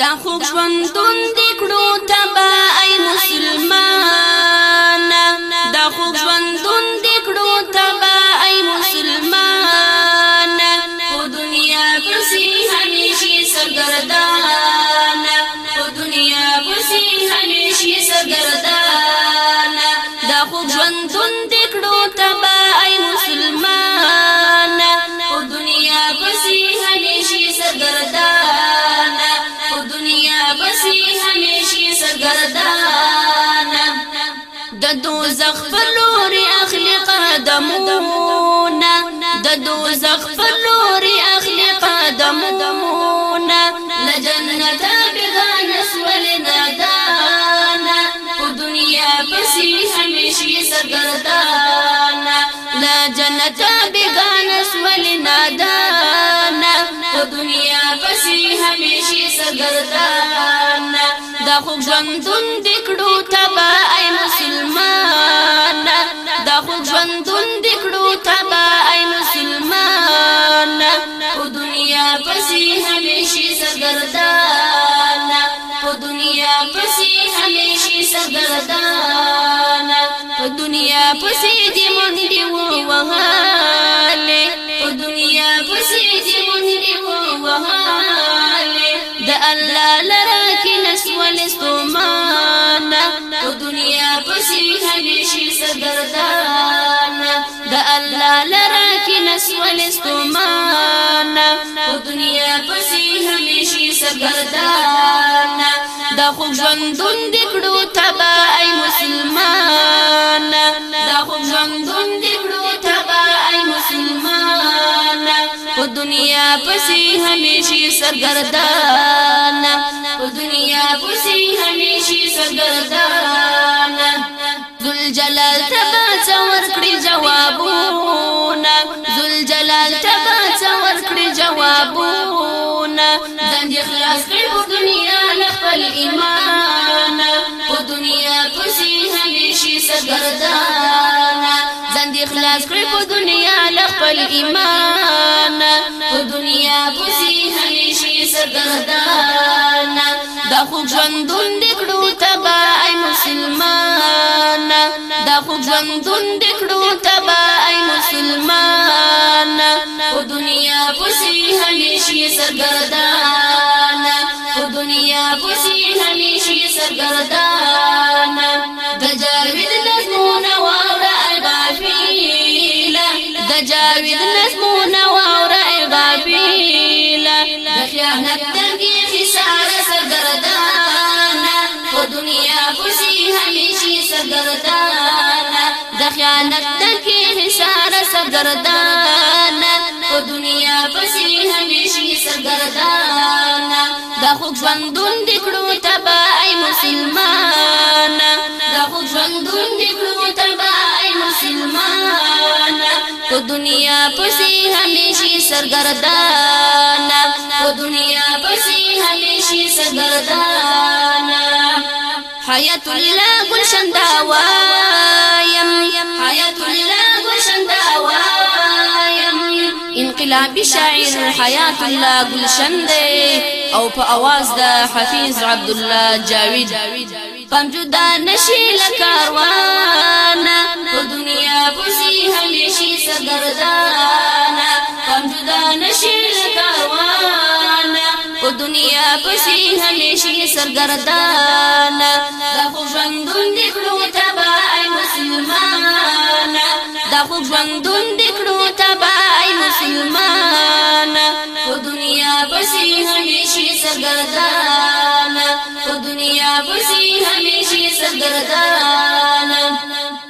دا خوږ ژوندون دې کړو تبا ای مسلمان دا خوږ ژوندون دې کړو تبا ای مسلمان په دنیا پسې همیشه سرګردان په دنیا پسې همیشه سرګردان دا خوږ ژوندون دې ددو زخفلوري اخلي قدمونا ددو زخفلوري اخلي قدمونا لجنة بغان اسول نادانا په دنیا پسې هميشه سرګردانا ل بغان اسول نادانا په شي هميشه سګردان دا خو ژوندون دکړو تبا اي مسلمان دا خو ژوندون دکړو تبا اي مسلمان او دنیا پسې هميشه سګردان او دنیا پسې هميشه سګردان په دنیا پسې دې مونډي وو وهاله په دنیا پسې سي هميشه صدردان د الله لره کې نسول استمان په دنیا پسې هميشه صدردان د خو ژوندون دکړو تبا اي مسلمان د خو ژوندون دکړو تبا اي مسلمان په دنیا پسې هميشه سرګردان په دنیا پسې هميشه سرګردان ثوابونه ځان دې خلاص کړ په دنیا نه خپل ایمان په دنیا پسې همیشه سرګردان ځان دې خلاص کړ په دنیا نه خپل ایمان په دنیا پسې همیشه سرګردان دا خو ژوند دې کړو تبا ای مسلمان دا خو ژوندون دې کړو تبا ای مسلمان او دنیا پسې همیشه سرګردان او دنیا پسې همیشه سرګردان په دنیا پسې همیشه سردردانه د خیانت تکي حصار سردردانه په دنیا پسې همیشه سردردانه د خو ژوندون دکړو تبای مسلمان د خو ژوندون دکړو تبای مسلمان په دنیا پسې همیشه سرګردانه په دنیا پسې همیشه سرګردانه حیات الله گلشن دا وایم حیات الله گلشن دا وایم انقلابی شاعر حیات الله گلشن دی او په आवाज دا حفیظ عبد الله جاوید پم جدا نشی لکاروان په دنیا پسې همیشي صدردان په دنیا پسې همیشه سرګردان دا خو ژوندون دې کړو تبا مسلمان دا خو ژوندون دې کړو تبا مسلمان په دنیا پسې همیشه سرګردان په دنیا پسې همیشه سرګردان